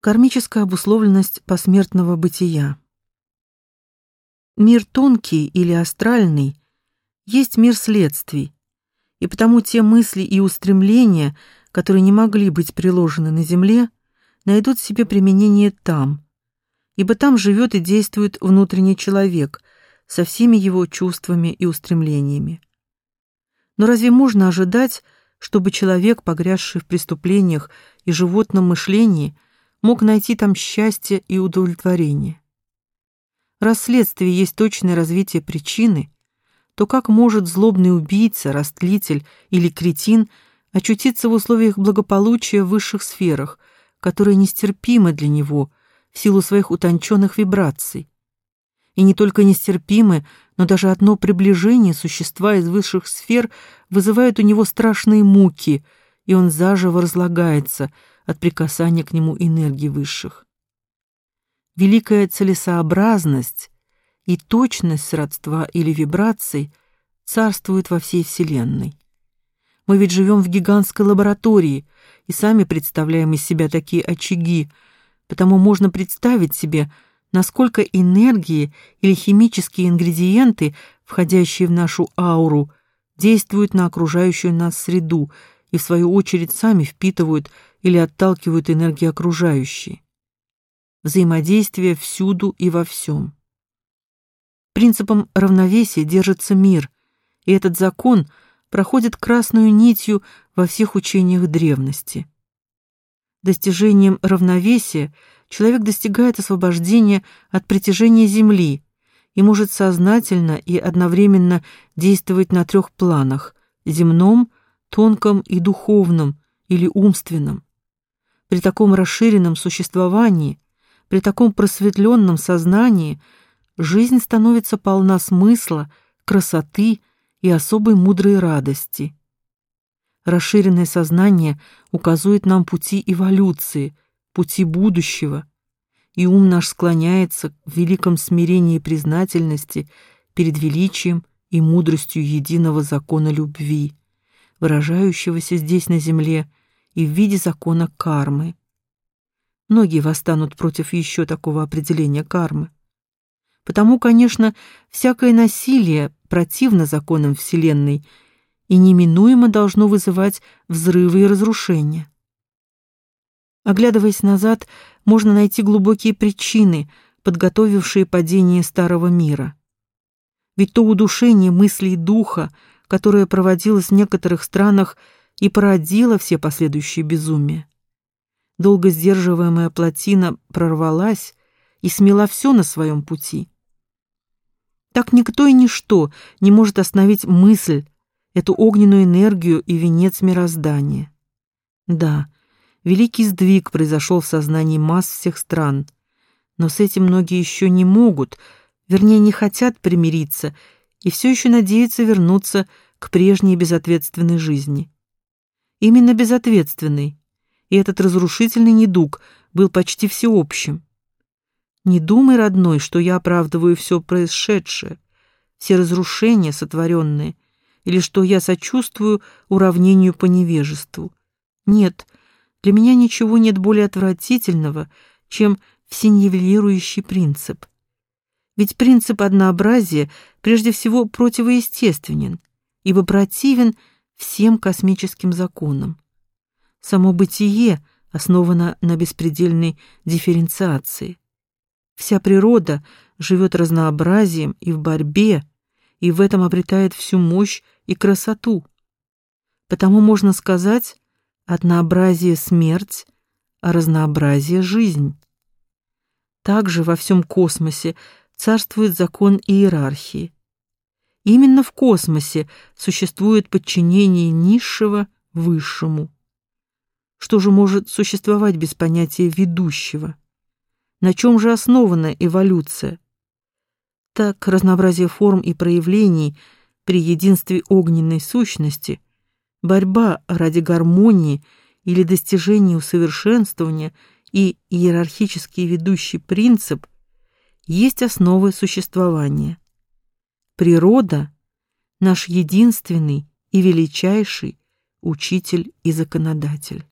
Кармическая обусловленность посмертного бытия. Мир тонкий или астральный есть мир следствий, и потому те мысли и устремления, которые не могли быть приложены на земле, найдут себе применение там, ибо там живет и действует внутренний человек со всеми его чувствами и устремлениями. Но разве можно ожидать, чтобы человек, погрязший в преступлениях и животном мышлении, мог найти там счастье и удовлетворение. Раз следствие есть точное развитие причины, то как может злобный убийца, растлитель или кретин очутиться в условиях благополучия в высших сферах, которые нестерпимы для него в силу своих утонченных вибраций? И не только нестерпимы, но даже одно приближение существа из высших сфер вызывает у него страшные муки, и он заживо разлагается – от прикасания к нему энергии высших. Великая целесообразность и точность родства или вибраций царствуют во всей Вселенной. Мы ведь живем в гигантской лаборатории и сами представляем из себя такие очаги, потому можно представить себе, насколько энергии или химические ингредиенты, входящие в нашу ауру, действуют на окружающую нас среду и в свою очередь сами впитывают или отталкивают энергии окружающие. Взаимодействие всюду и во всем. Принципом равновесия держится мир, и этот закон проходит красную нитью во всех учениях древности. Достижением равновесия человек достигает освобождения от притяжения Земли и может сознательно и одновременно действовать на трех планах – земном, тонком и духовном или умственном. При таком расширенном существовании, при таком просветленном сознании жизнь становится полна смысла, красоты и особой мудрой радости. Расширенное сознание указывает нам пути эволюции, пути будущего, и ум наш склоняется в великом смирении и признательности перед величием и мудростью единого закона любви, выражающегося здесь на земле и в виде закона кармы. Многие восстанут против еще такого определения кармы. Потому, конечно, всякое насилие противно законам Вселенной и неминуемо должно вызывать взрывы и разрушения. Оглядываясь назад, можно найти глубокие причины, подготовившие падение старого мира. Ведь то удушение мыслей духа, которое проводилось в некоторых странах и породило все последующие безумия. Долго сдерживаемая плотина прорвалась и смела все на своем пути. Так никто и ничто не может остановить мысль, эту огненную энергию и венец мироздания. Да, великий сдвиг произошел в сознании масс всех стран, но с этим многие еще не могут, вернее, не хотят примириться и все еще надеются вернуться к прежней безответственной жизни именно безответственный, и этот разрушительный недуг был почти всеобщим. Не думай, родной, что я оправдываю все происшедшее, все разрушения, сотворенные, или что я сочувствую уравнению по невежеству. Нет, для меня ничего нет более отвратительного, чем всенивелирующий принцип. Ведь принцип однообразия прежде всего противоестественен, ибо противен всем космическим законам. Само бытие основано на беспредельной дифференциации. Вся природа живет разнообразием и в борьбе, и в этом обретает всю мощь и красоту. Потому можно сказать, однообразие — смерть, а разнообразие — жизнь. Также во всем космосе царствует закон иерархии. Именно в космосе существует подчинение низшего высшему. Что же может существовать без понятия ведущего? На чем же основана эволюция? Так разнообразие форм и проявлений при единстве огненной сущности, борьба ради гармонии или достижения усовершенствования и иерархический ведущий принцип есть основы существования. Природа — наш единственный и величайший учитель и законодатель.